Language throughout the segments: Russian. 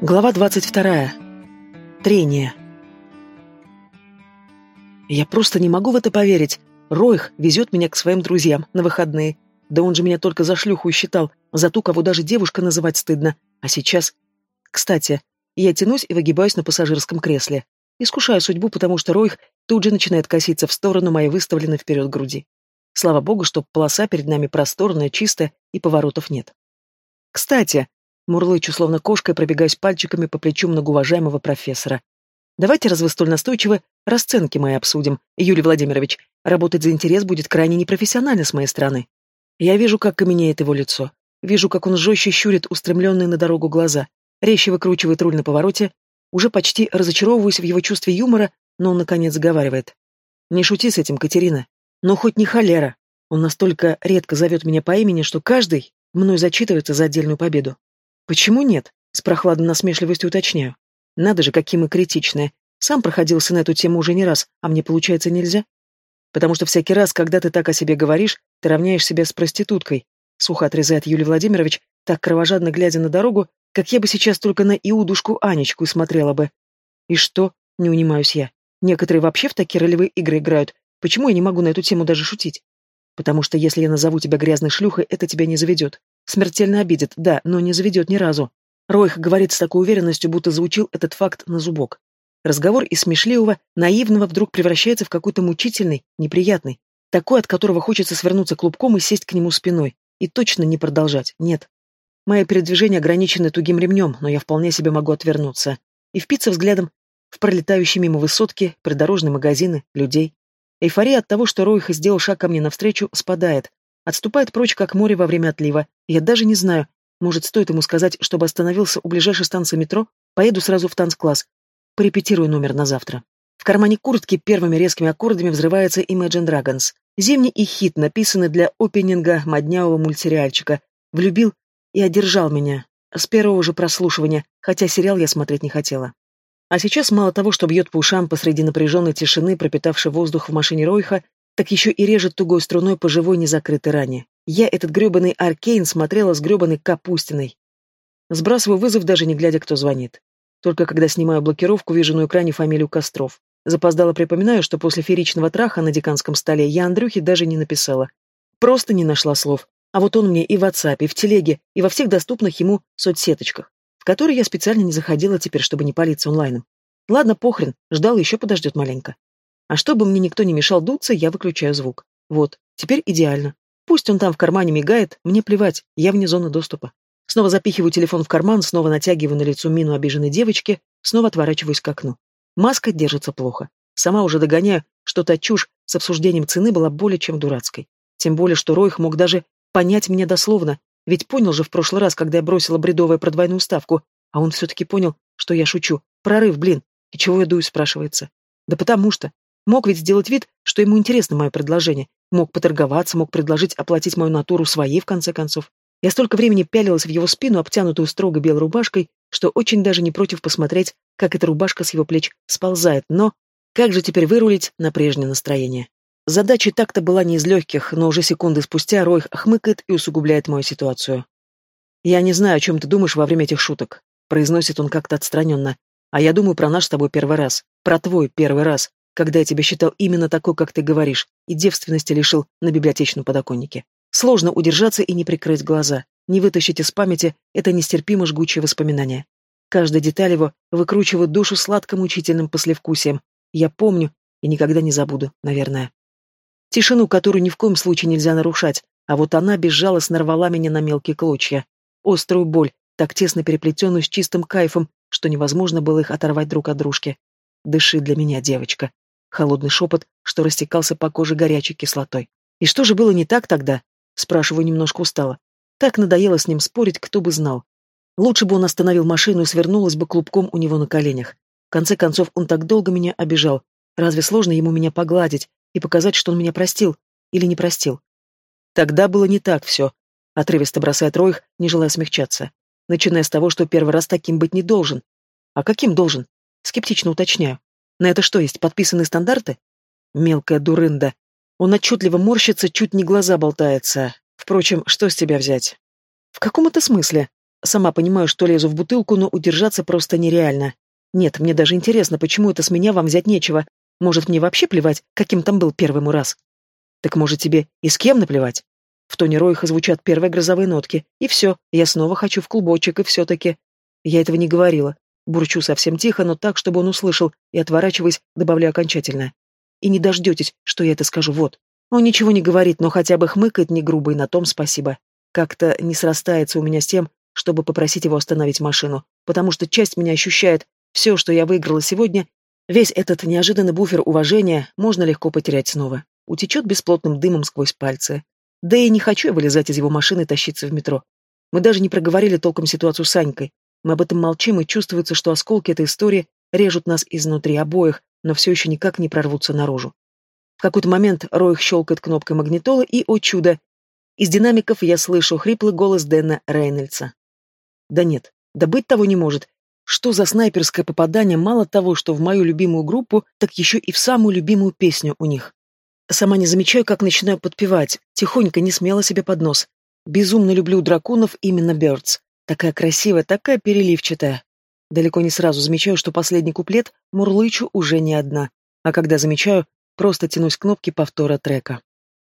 Глава 22. Трение. Я просто не могу в это поверить. Ройх везет меня к своим друзьям на выходные. Да он же меня только за шлюху считал, за ту, кого даже девушка называть стыдно. А сейчас... Кстати, я тянусь и выгибаюсь на пассажирском кресле. Искушаю судьбу, потому что Ройх тут же начинает коситься в сторону моей выставленной вперед груди. Слава богу, что полоса перед нами просторная, чистая и поворотов нет. Кстати, Мурлычу, словно кошка, и пробегаюсь пальчиками по плечу многоуважаемого профессора. Давайте, раз вы столь настойчивы, расценки мои обсудим. Юлий Владимирович, работать за интерес будет крайне непрофессионально с моей стороны. Я вижу, как каменеет его лицо. Вижу, как он жестче щурит устремленные на дорогу глаза, резче выкручивает руль на повороте. Уже почти разочаровываюсь в его чувстве юмора, но он, наконец, заговаривает. «Не шути с этим, Катерина. Но хоть не холера. Он настолько редко зовет меня по имени, что каждый мной зачитывается за отдельную победу. Почему нет? С прохладной насмешливостью уточняю. Надо же, какие мы критичные. Сам проходился на эту тему уже не раз, а мне, получается, нельзя? Потому что всякий раз, когда ты так о себе говоришь, ты равняешь себя с проституткой. Сухо отрезает Юлий Владимирович, так кровожадно глядя на дорогу, как я бы сейчас только на Иудушку Анечку смотрела бы. И что? Не унимаюсь я. Некоторые вообще в такие ролевые игры играют. Почему я не могу на эту тему даже шутить? Потому что если я назову тебя грязной шлюхой, это тебя не заведет. Смертельно обидит, да, но не заведет ни разу. Ройх говорит с такой уверенностью, будто заучил этот факт на зубок. Разговор из смешливого, наивного вдруг превращается в какой-то мучительный, неприятный. Такой, от которого хочется свернуться клубком и сесть к нему спиной. И точно не продолжать, нет. Мои передвижения ограничены тугим ремнем, но я вполне себе могу отвернуться. И впиться взглядом в пролетающие мимо высотки, придорожные магазины, людей. Эйфория от того, что Ройх сделал шаг ко мне навстречу, спадает, Отступает прочь, как море во время отлива. Я даже не знаю. Может, стоит ему сказать, чтобы остановился у ближайшей станции метро? Поеду сразу в танцкласс. Порепетирую номер на завтра. В кармане куртки первыми резкими аккордами взрывается Imagine Dragons. Зимний и хит, написанный для опенинга моднявого мультсериальчика. Влюбил и одержал меня. С первого же прослушивания, хотя сериал я смотреть не хотела. А сейчас мало того, что бьет по ушам посреди напряженной тишины, пропитавшей воздух в машине Ройха, так еще и режет тугой струной по живой незакрытой ране. Я этот гребаный Аркейн смотрела с гребаной Капустиной. Сбрасываю вызов, даже не глядя, кто звонит. Только когда снимаю блокировку, вижу на экране фамилию Костров. Запоздало припоминаю, что после фееричного траха на деканском столе я Андрюхе даже не написала. Просто не нашла слов. А вот он мне и в WhatsApp, и в телеге, и во всех доступных ему соцсеточках, в которые я специально не заходила теперь, чтобы не палиться онлайном. Ладно, похрен, ждал, еще подождет маленько. А чтобы мне никто не мешал дуться, я выключаю звук. Вот, теперь идеально. Пусть он там в кармане мигает, мне плевать, я вне зоны доступа. Снова запихиваю телефон в карман, снова натягиваю на лицо мину обиженной девочки, снова отворачиваюсь к окну. Маска держится плохо. Сама уже догоняю, что та чушь с обсуждением цены была более чем дурацкой. Тем более, что Ройх мог даже понять меня дословно, ведь понял же в прошлый раз, когда я бросила бредовое про двойную ставку, а он все-таки понял, что я шучу. Прорыв, блин. И чего я дуюсь, спрашивается. Да потому что. Мог ведь сделать вид, что ему интересно мое предложение. Мог поторговаться, мог предложить оплатить мою натуру своей, в конце концов. Я столько времени пялилась в его спину, обтянутую строго белой рубашкой, что очень даже не против посмотреть, как эта рубашка с его плеч сползает, но как же теперь вырулить на прежнее настроение? Задача так-то была не из легких, но уже секунды спустя Ройх хмыкает и усугубляет мою ситуацию. «Я не знаю, о чем ты думаешь во время этих шуток», — произносит он как-то отстраненно. «А я думаю про наш с тобой первый раз. Про твой первый раз когда я тебя считал именно такой, как ты говоришь, и девственности лишил на библиотечном подоконнике. Сложно удержаться и не прикрыть глаза, не вытащить из памяти это нестерпимо жгучее воспоминание. Каждая деталь его выкручивает душу сладко-мучительным послевкусием. Я помню и никогда не забуду, наверное. Тишину, которую ни в коем случае нельзя нарушать, а вот она безжалостно рвала меня на мелкие клочья. Острую боль, так тесно переплетенную с чистым кайфом, что невозможно было их оторвать друг от дружки. «Дыши для меня, девочка», Холодный шепот, что растекался по коже горячей кислотой. И что же было не так тогда? Спрашиваю немножко устало. Так надоело с ним спорить, кто бы знал. Лучше бы он остановил машину и свернулась бы клубком у него на коленях. В конце концов, он так долго меня обижал. Разве сложно ему меня погладить и показать, что он меня простил или не простил? Тогда было не так все. Отрывисто бросает Ройх, не желая смягчаться. Начиная с того, что первый раз таким быть не должен. А каким должен? Скептично уточняю. На это что, есть подписанные стандарты? Мелкая дурында. Он отчетливо морщится, чуть не глаза болтается. Впрочем, что с тебя взять? В каком это смысле? Сама понимаю, что лезу в бутылку, но удержаться просто нереально. Нет, мне даже интересно, почему это с меня вам взять нечего. Может, мне вообще плевать, каким там был первый раз? Так может, тебе и с кем наплевать? В тоне Ройха звучат первые грозовые нотки. И все, я снова хочу в клубочек, и все-таки... Я этого не говорила. Бурчу совсем тихо, но так, чтобы он услышал, и, отворачиваясь, добавляю окончательно. И не дождетесь, что я это скажу, вот. Он ничего не говорит, но хотя бы хмыкает не грубо, и на том спасибо. Как-то не срастается у меня с тем, чтобы попросить его остановить машину, потому что часть меня ощущает, все, что я выиграла сегодня, весь этот неожиданный буфер уважения можно легко потерять снова. Утечет бесплотным дымом сквозь пальцы. Да и не хочу я вылезать из его машины и тащиться в метро. Мы даже не проговорили толком ситуацию с Анькой. Мы об этом молчим, и чувствуется, что осколки этой истории режут нас изнутри обоих, но все еще никак не прорвутся наружу. В какой-то момент Роих щелкает кнопкой магнитолы, и, о чудо, из динамиков я слышу хриплый голос Дэна Рейнольдса. Да нет, да быть того не может. Что за снайперское попадание мало того, что в мою любимую группу, так еще и в самую любимую песню у них. Сама не замечаю, как начинаю подпевать, тихонько, не смело себе под нос. Безумно люблю драконов именно Бёрдс. Такая красивая, такая переливчатая. Далеко не сразу замечаю, что последний куплет мурлычу уже не одна. А когда замечаю, просто тянусь к кнопке повтора трека.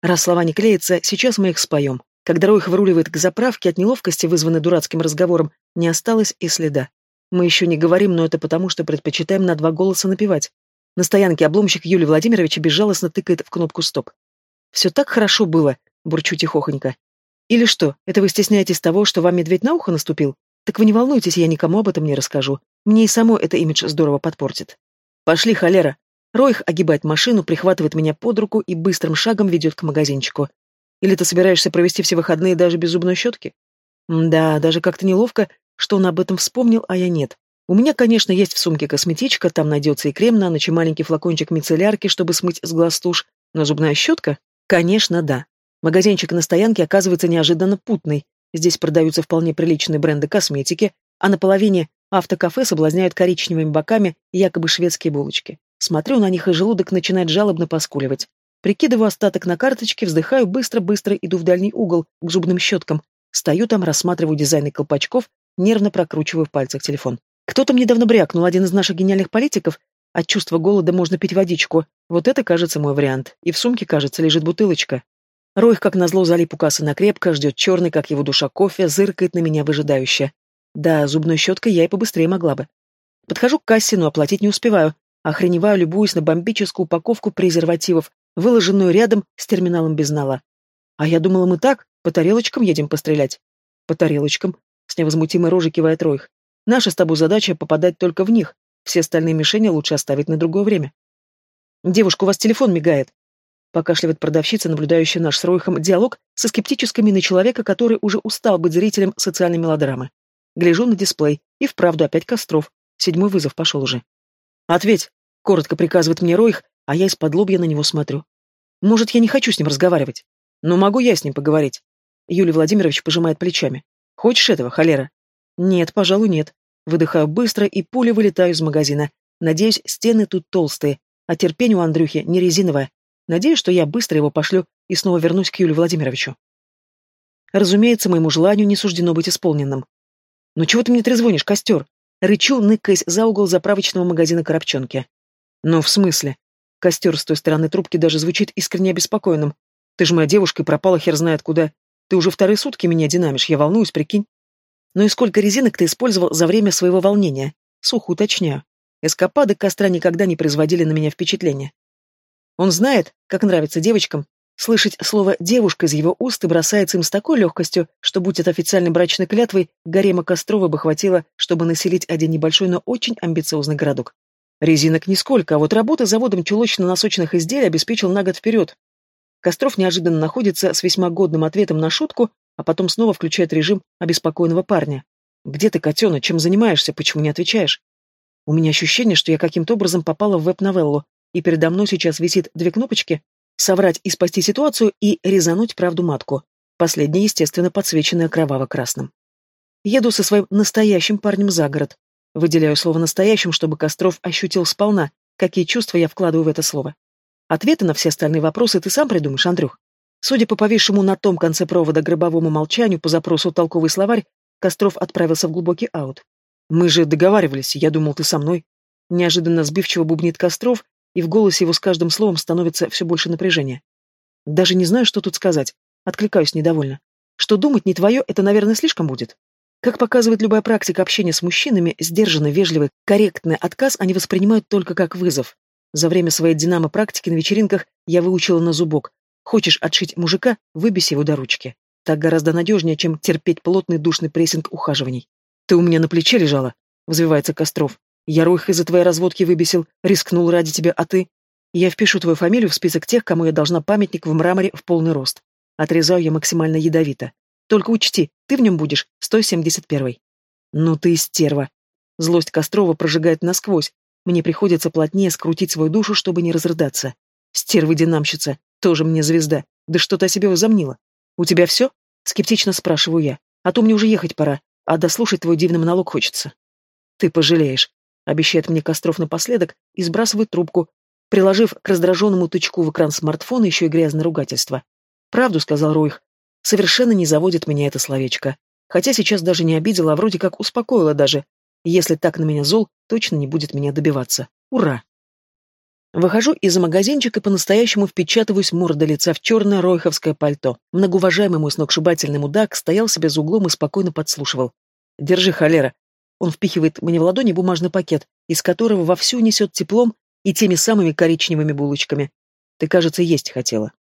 Раз слова не клеятся, сейчас мы их споем. Когда Ройх выруливает к заправке, от неловкости, вызванной дурацким разговором, не осталось и следа. Мы еще не говорим, но это потому, что предпочитаем на два голоса напевать. На стоянке обломщик Юлии Владимировича безжалостно тыкает в кнопку «Стоп». «Все так хорошо было», — бурчу тихохонько. «Или что, это вы стесняетесь того, что вам медведь на ухо наступил? Так вы не волнуйтесь, я никому об этом не расскажу. Мне и само это имидж здорово подпортит». «Пошли, холера!» Ройх огибает машину, прихватывает меня под руку и быстрым шагом ведет к магазинчику. Или ты собираешься провести все выходные даже без зубной щетки? Да, даже как-то неловко, что он об этом вспомнил, а я нет. У меня, конечно, есть в сумке косметичка, там найдется и крем на ночь, и маленький флакончик мицеллярки, чтобы смыть с глаз тушь. Но зубная щетка? Конечно, да. Магазинчик на стоянке оказывается неожиданно путный. Здесь продаются вполне приличные бренды косметики, а на половине автокафе соблазняют коричневыми боками якобы шведские булочки. Смотрю на них, и желудок начинает жалобно поскуливать. Прикидываю остаток на карточке, вздыхаю, быстро-быстро иду в дальний угол, к зубным щеткам. Стою там, рассматриваю дизайны колпачков, нервно прокручиваю в пальцах телефон. Кто-то мне давно брякнул, один из наших гениальных политиков. От чувства голода можно пить водичку. Вот это, кажется, мой вариант. И в сумке, кажется, лежит бутылочка. Ройх, как назло, залип у кассы накрепко, ждет черный, как его душа, кофе, зыркает на меня выжидающе. Да, зубной щеткой я и побыстрее могла бы. Подхожу к кассе, но оплатить не успеваю. Охреневаю, любуюсь на бомбическую упаковку презервативов, выложенную рядом с терминалом безнала. А я думала, мы так, по тарелочкам едем пострелять. По тарелочкам, с невозмутимой рожей кивает Ройх. Наша с тобой задача попадать только в них. Все остальные мишени лучше оставить на другое время. Девушка, у вас телефон мигает. Покашливает продавщица, наблюдающая наш с Ройхом диалог со скептической миной человека, который уже устал быть зрителем социальной мелодрамы. Гляжу на дисплей, и вправду опять Костров. Седьмой вызов пошел уже. «Ответь!» — коротко приказывает мне Ройх, а я из-под лобья на него смотрю. Может, я не хочу с ним разговаривать? Но могу я с ним поговорить? Юлий Владимирович пожимает плечами. Хочешь этого, холера? Нет, пожалуй, нет. Выдыхаю быстро и пулей вылетаю из магазина. Надеюсь, стены тут толстые, а терпение у Андрюхи не резиновое. Надеюсь, что я быстро его пошлю и снова вернусь к Юлию Владимировичу. Разумеется, моему желанию не суждено быть исполненным. «Ну чего ты мне трезвонишь, костер?» Рычу, ныкаясь за угол заправочного магазина Коробчонки. «Ну, в смысле?» Костер с той стороны трубки даже звучит искренне обеспокоенным. «Ты же моя девушка и пропала хер знает куда. Ты уже вторые сутки меня динамишь, я волнуюсь, прикинь». «Ну и сколько резинок ты использовал за время своего волнения?» Сухо уточняю. Эскапады костра никогда не производили на меня впечатления. Он знает, как нравится девочкам. Слышать слово «девушка» из его уст и бросается им с такой легкостью, что, будь это официальной брачной клятвой, гарема Кострова бы хватило, чтобы населить один небольшой, но очень амбициозный городок. Резинок нисколько, а вот работа заводом чулочно-носочных изделий обеспечил на год вперед. Костров неожиданно находится с весьма годным ответом на шутку, а потом снова включает режим обеспокоенного парня. «Где ты, котенок, чем занимаешься, почему не отвечаешь?» У меня ощущение, что я каким-то образом попала в веб-новеллу, и передо мной сейчас висит две кнопочки «Соврать и спасти ситуацию» и «Резануть правду матку». Последняя, естественно, подсвеченная кроваво-красным. Еду со своим настоящим парнем за город. Выделяю слово «настоящим», чтобы Костров ощутил сполна, какие чувства я вкладываю в это слово. Ответы на все остальные вопросы ты сам придумаешь, Андрюх. Судя по повисшему на том конце провода гробовому молчанию по запросу «толковый словарь», Костров отправился в глубокий аут. «Мы же договаривались, я думал, ты со мной». Неожиданно сбивчиво бубнит Костров, и в голосе его с каждым словом становится все больше напряжения. Даже не знаю, что тут сказать. Откликаюсь недовольно. Что думать не твое, это, наверное, слишком будет. Как показывает любая практика общения с мужчинами, сдержанный, вежливый, корректный отказ они воспринимают только как вызов. За время своей динамо-практики на вечеринках я выучила на зубок. Хочешь отшить мужика, выбеси его до ручки. Так гораздо надежнее, чем терпеть плотный душный прессинг ухаживаний. Ты у меня на плече лежала, взвивается Костров. Я Ройх из-за твоей разводки выбесил, рискнул ради тебя, а ты... Я впишу твою фамилию в список тех, кому я должна памятник в мраморе в полный рост. Отрезаю я максимально ядовито. Только учти, ты в нем будешь 171-й. Ну ты стерва. Злость Кострова прожигает насквозь. Мне приходится плотнее скрутить свою душу, чтобы не разрыдаться. Стерва-динамщица, тоже мне звезда. Да что ты о себе возомнила? У тебя все? Скептично спрашиваю я. А то мне уже ехать пора, а дослушать твой дивный монолог хочется. Ты пожалеешь, обещает мне Костров напоследок и сбрасывает трубку, приложив к раздраженному тычку в экран смартфона еще и грязное ругательство. «Правду», — сказал Ройх. «Совершенно не заводит меня это словечко. Хотя сейчас даже не обидела, а вроде как успокоила даже. Если так на меня зол, точно не будет меня добиваться. Ура!» Выхожу из магазинчика и по-настоящему впечатываюсь мордой лица в черное ройховское пальто. Многоуважаемый мой сногсшибательный мудак стоял себе за углом и спокойно подслушивал. «Держи, холера!» Он впихивает мне в ладони бумажный пакет, из которого вовсю несет теплом и теми самыми коричневыми булочками. Ты, кажется, есть хотела.